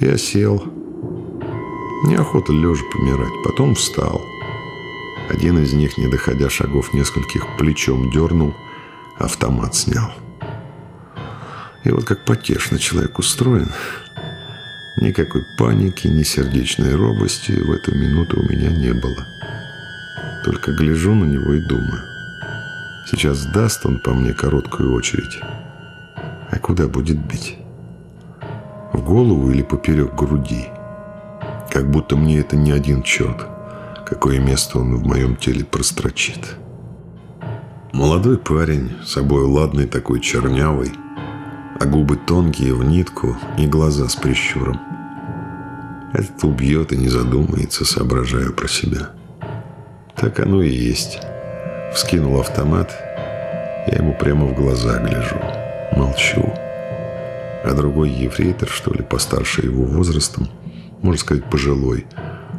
Я сел. Неохота лежа помирать. Потом встал. Один из них, не доходя шагов нескольких, плечом дернул, автомат снял. И вот как потешно человек устроен. Никакой паники, ни сердечной робости в эту минуту у меня не было. Только гляжу на него и думаю. Сейчас даст он по мне короткую очередь. А куда будет бить? В голову или поперек груди? Как будто мне это не один черт. Какое место он в моем теле прострочит. Молодой парень, собой ладный такой чернявый, а губы тонкие в нитку и глаза с прищуром. Этот убьет и не задумается, соображаю про себя. Так оно и есть. Вскинул автомат, я ему прямо в глаза гляжу. Молчу. А другой ефрейтор, что ли, постарше его возрастом, можно сказать, пожилой,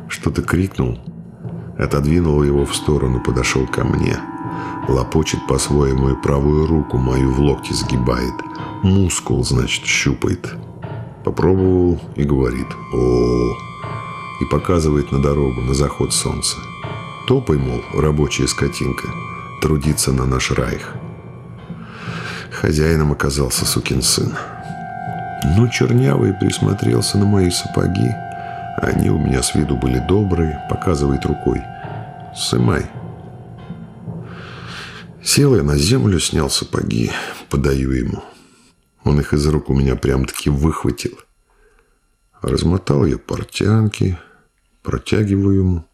что-то крикнул, отодвинул его в сторону, подошел ко мне. Лопочет по-своему и правую руку мою в локте сгибает. Мускул, значит, щупает. Попробовал и говорит о И показывает на дорогу, на заход солнца. Топай, мол, рабочая скотинка, трудиться на наш райх. Хозяином оказался сукин сын. Ну, чернявый присмотрелся на мои сапоги. Они у меня с виду были добрые, показывает рукой. «Сымай». Сел я на землю, снял сапоги, подаю ему. Он их из рук у меня прям-таки выхватил. Размотал я портянки, протягиваю ему,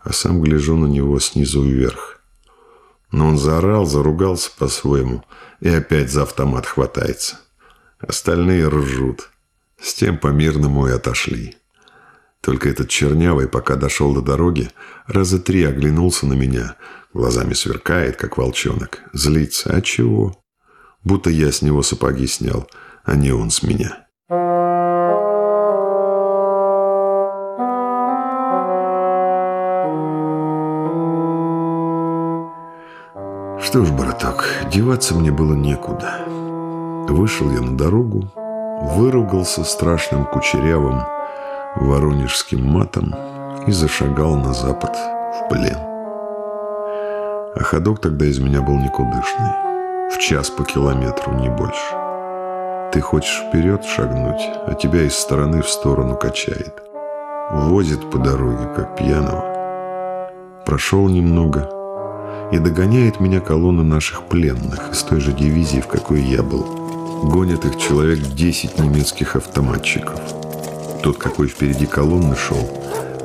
а сам гляжу на него снизу вверх. Но он заорал, заругался по-своему и опять за автомат хватается. Остальные ржут. С тем по-мирному и отошли. Только этот чернявый, пока дошел до дороги, раза три оглянулся на меня, глазами сверкает, как волчонок, злится. А чего? будто я с него сапоги снял, а не он с меня. Что ж, браток, деваться мне было некуда. Вышел я на дорогу, выругался страшным кучерявым воронежским матом и зашагал на запад в плен. А ходок тогда из меня был никудышный в час по километру, не больше. Ты хочешь вперед шагнуть, а тебя из стороны в сторону качает. Возит по дороге, как пьяного. Прошел немного, и догоняет меня колонна наших пленных из той же дивизии, в какой я был. Гонят их человек 10 немецких автоматчиков. Тот, какой впереди колонны шел,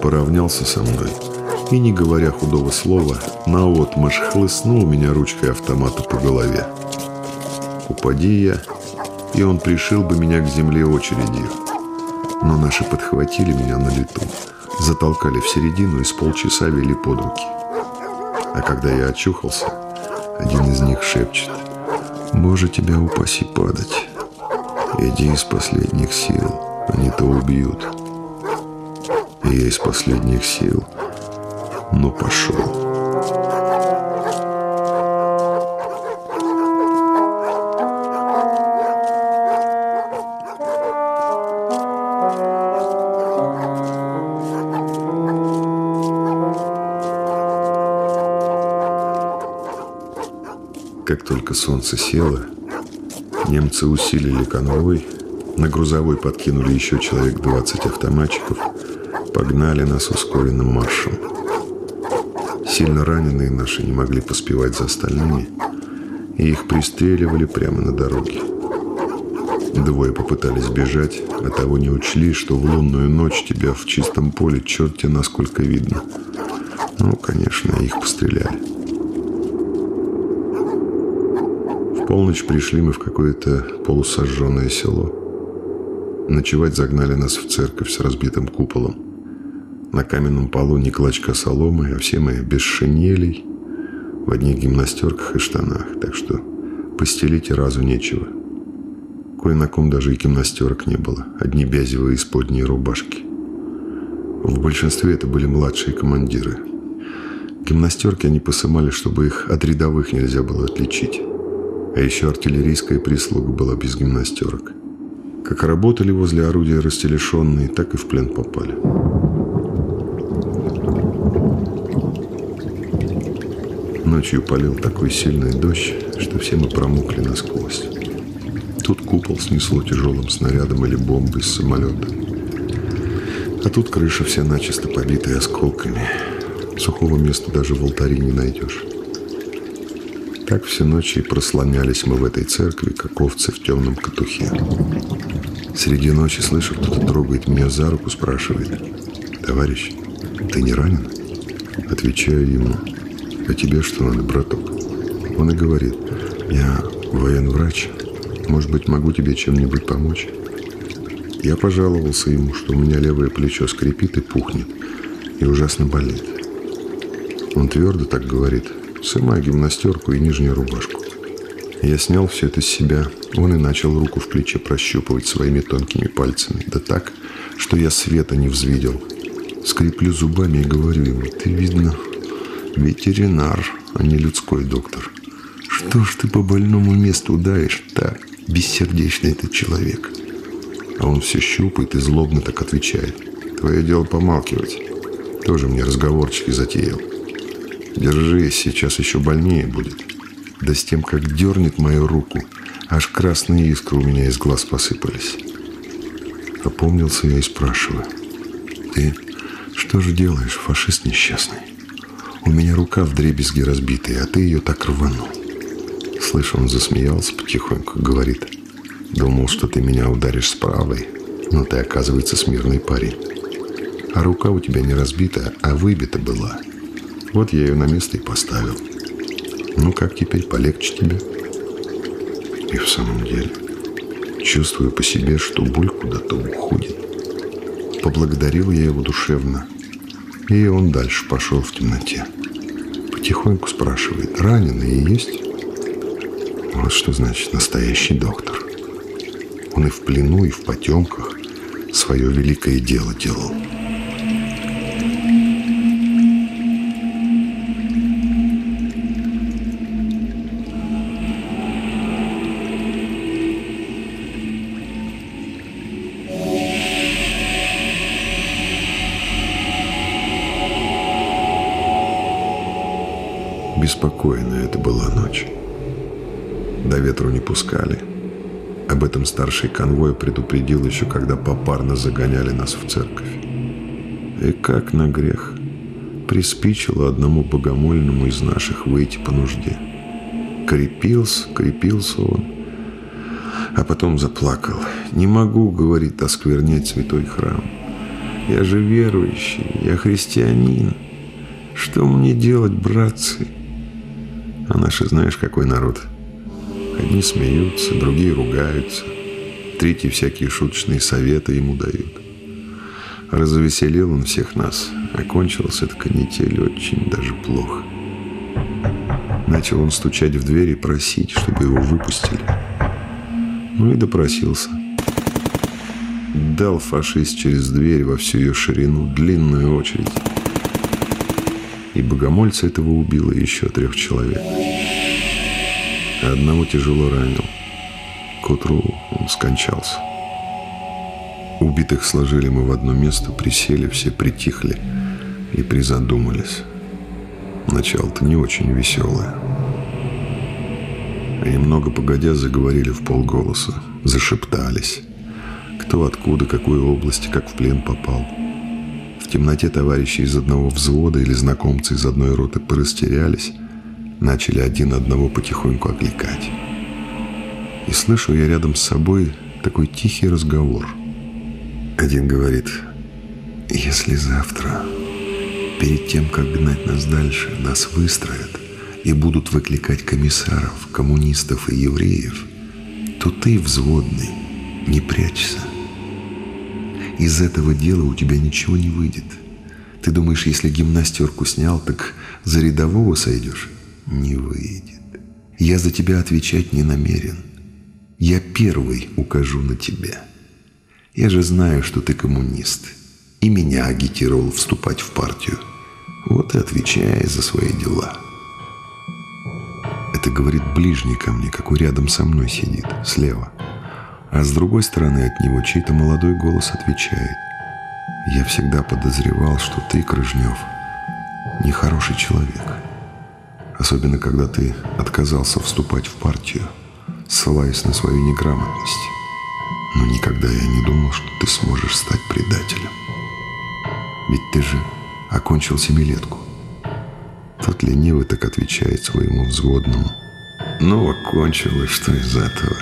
поравнялся со мной – и, не говоря худого слова, наотмашь хлыстнул меня ручкой автомата по голове. Упади я, и он пришил бы меня к земле очередью. Но наши подхватили меня на лету, затолкали в середину и с полчаса вели под руки. А когда я очухался, один из них шепчет, «Боже, тебя упаси падать! Иди из последних сил, они-то убьют». И я из последних сил – но пошел. Как только солнце село, немцы усилили конвой, на грузовой подкинули еще человек 20 автоматчиков, погнали нас ускоренным маршем. Сильно раненые наши не могли поспевать за остальными, и их пристреливали прямо на дороге. Двое попытались бежать, а того не учли, что в лунную ночь тебя в чистом поле черти насколько видно. Ну, конечно, их постреляли. В полночь пришли мы в какое-то полусожженное село. Ночевать загнали нас в церковь с разбитым куполом. На каменном полу не клочка соломы, а все мы без шинелей, в одних гимнастерках и штанах, так что постелить и разу нечего. Кое на ком даже и гимнастерок не было, одни бязевые исподние рубашки. В большинстве это были младшие командиры. Гимнастерки они посымали, чтобы их от рядовых нельзя было отличить. А еще артиллерийская прислуга была без гимнастерок. Как работали возле орудия растелешенные, так и в плен попали. Ночью полил такой сильный дождь, что все мы промокли насквозь. Тут купол снесло тяжелым снарядом или бомбой с самолета. А тут крыша вся начисто побитая осколками. Сухого места даже в алтаре не найдешь. Так все ночи и прослонялись мы в этой церкви, как овцы в темном катухе. Среди ночи слышу, кто-то трогает меня за руку, спрашивает. «Товарищ, ты не ранен?» Отвечаю ему. «А тебе что надо, браток?» Он и говорит. «Я военврач. Может быть, могу тебе чем-нибудь помочь?» Я пожаловался ему, что у меня левое плечо скрипит и пухнет, и ужасно болит. Он твердо так говорит, сымай гимнастерку и нижнюю рубашку. Я снял все это с себя. Он и начал руку в плече прощупывать своими тонкими пальцами. Да так, что я света не взвидел. Скреплю зубами и говорю ему, ты, видно, ветеринар, а не людской доктор. Что ж ты по больному месту даешь так? Бессердечный этот человек. А он все щупает и злобно так отвечает. Твое дело помалкивать. Тоже мне разговорчики затеял. Держись, сейчас еще больнее будет. Да с тем, как дернет мою руку, аж красные искры у меня из глаз посыпались. Опомнился я и спрашиваю. Ты что же делаешь, фашист несчастный? У меня рука в дребезги разбитая, а ты ее так рванул. Слышь, он засмеялся потихоньку, говорит. Думал, что ты меня ударишь с правой, но ты, оказывается, смирный парень. А рука у тебя не разбита, а выбита была. Вот я ее на место и поставил. Ну как теперь, полегче тебе? И в самом деле, чувствую по себе, что боль куда-то уходит. Поблагодарил я его душевно. И он дальше пошел в темноте. Потихоньку спрашивает, раненые есть? Вот что значит настоящий доктор. Он и в плену, и в потемках свое великое дело делал. Беспокойная это была ночь. До ветру не пускали. Об этом старший конвой предупредил еще, когда попарно загоняли нас в церковь. И как на грех приспичило одному богомольному из наших выйти по нужде. Крепился, крепился он, а потом заплакал. «Не могу, — говорит, — осквернять святой храм. Я же верующий, я христианин. Что мне делать, братцы?» А наши знаешь, какой народ. Одни смеются, другие ругаются, третьи всякие шуточные советы ему дают. Развеселил он всех нас, окончился эта канитель очень даже плохо. Начал он стучать в дверь и просить, чтобы его выпустили. Ну и допросился. Дал фашист через дверь во всю ее ширину длинную очередь и богомольца этого убило еще трех человек. А одного тяжело ранил. К утру он скончался. Убитых сложили мы в одно место, присели, все притихли и призадумались. Начало-то не очень веселое. И немного погодя заговорили в полголоса, зашептались. Кто откуда, какой области, как в плен попал – в темноте товарищи из одного взвода или знакомцы из одной роты порастерялись, начали один одного потихоньку окликать. И слышу я рядом с собой такой тихий разговор. Один говорит, если завтра, перед тем, как гнать нас дальше, нас выстроят и будут выкликать комиссаров, коммунистов и евреев, то ты, взводный, не прячься – из этого дела у тебя ничего не выйдет. Ты думаешь, если гимнастерку снял, так за рядового сойдешь? Не выйдет. Я за тебя отвечать не намерен. Я первый укажу на тебя. Я же знаю, что ты коммунист. И меня агитировал вступать в партию. Вот и отвечай за свои дела. Это говорит ближний ко мне, какой рядом со мной сидит, слева. А с другой стороны от него чей-то молодой голос отвечает. «Я всегда подозревал, что ты, Крыжнев, нехороший человек. Особенно, когда ты отказался вступать в партию, ссылаясь на свою неграмотность. Но никогда я не думал, что ты сможешь стать предателем. Ведь ты же окончил семилетку. Тот ленивый так отвечает своему взводному. Ну, окончил, и что из этого?